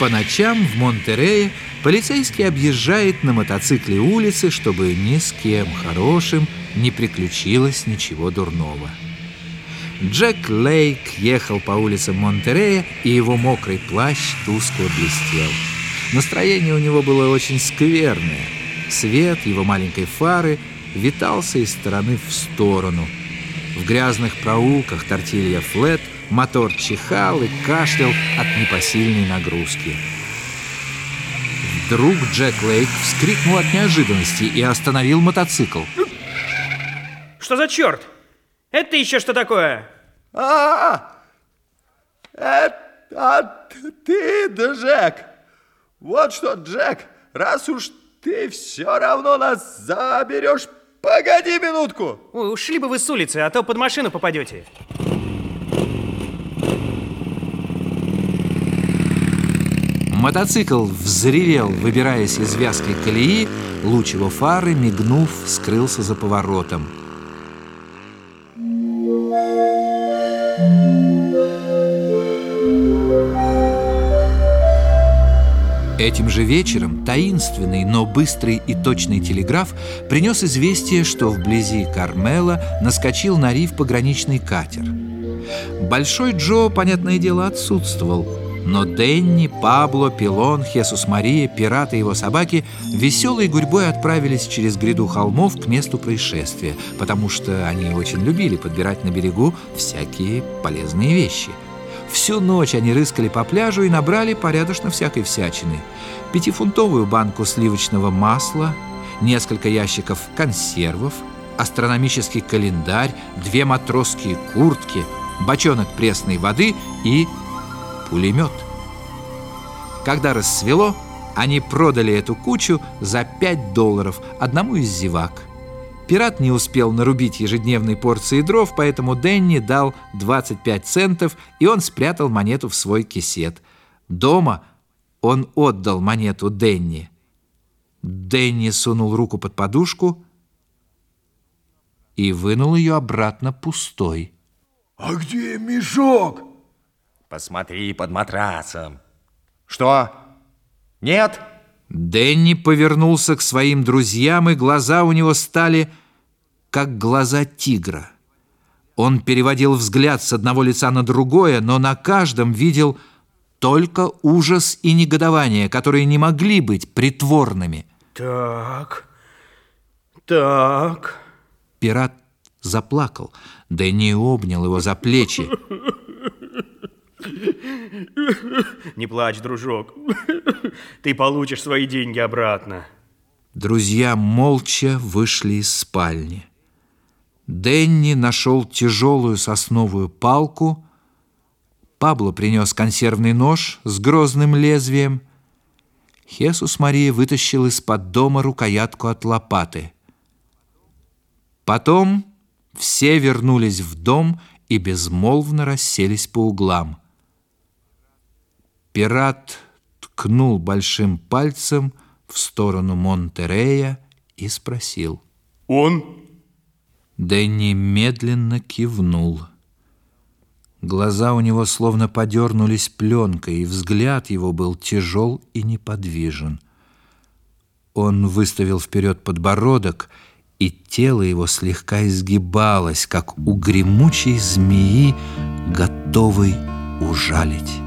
По ночам в Монтерее полицейский объезжает на мотоцикле улицы, чтобы ни с кем хорошим не приключилось ничего дурного. Джек Лейк ехал по улицам Монтерея, и его мокрый плащ тускло блестел. Настроение у него было очень скверное. Свет его маленькой фары витался из стороны в сторону. В грязных проулках тортилья Флет мотор чихал и кашлял от непосильной нагрузки. Вдруг Джек Лейк вскрикнул от неожиданности и остановил мотоцикл. Что за черт? Это еще что такое? А, это а, ты, Джек. Вот что, Джек, раз уж ты все равно нас заберешь, погоди минутку. Ой, ушли бы вы с улицы, а то под машину попадете. Мотоцикл взревел, выбираясь из вязкой колеи, луч его фары, мигнув, скрылся за поворотом. Этим же вечером таинственный, но быстрый и точный телеграф принес известие, что вблизи Кармела наскочил на риф пограничный катер. Большой Джо, понятное дело, отсутствовал, но Денни, Пабло, Пилон, Хесус Мария, пираты и его собаки веселой гурьбой отправились через гряду холмов к месту происшествия, потому что они очень любили подбирать на берегу всякие полезные вещи – Всю ночь они рыскали по пляжу и набрали порядочно всякой всячины. Пятифунтовую банку сливочного масла, несколько ящиков консервов, астрономический календарь, две матросские куртки, бочонок пресной воды и пулемет. Когда рассвело, они продали эту кучу за 5 долларов одному из зевак – Пират не успел нарубить ежедневной порции дров, поэтому Денни дал 25 центов, и он спрятал монету в свой кисет. Дома он отдал монету Денни. Денни сунул руку под подушку и вынул ее обратно пустой. А где мешок? Посмотри под матрасом. Что? Нет? Дэнни повернулся к своим друзьям, и глаза у него стали как глаза тигра. Он переводил взгляд с одного лица на другое, но на каждом видел только ужас и негодование, которые не могли быть притворными. Так, так. Пират заплакал. Дэнни обнял его за плечи. Не плачь, дружок. Ты получишь свои деньги обратно. Друзья молча вышли из спальни. Денни нашел тяжелую сосновую палку. Пабло принес консервный нож с грозным лезвием. Хесус Мария вытащил из-под дома рукоятку от лопаты. Потом все вернулись в дом и безмолвно расселись по углам. Пират ткнул большим пальцем в сторону Монтерея и спросил. «Он?» Дэнни медленно кивнул. Глаза у него словно подернулись пленкой, и взгляд его был тяжел и неподвижен. Он выставил вперед подбородок, и тело его слегка изгибалось, как у гремучей змеи, готовой ужалить.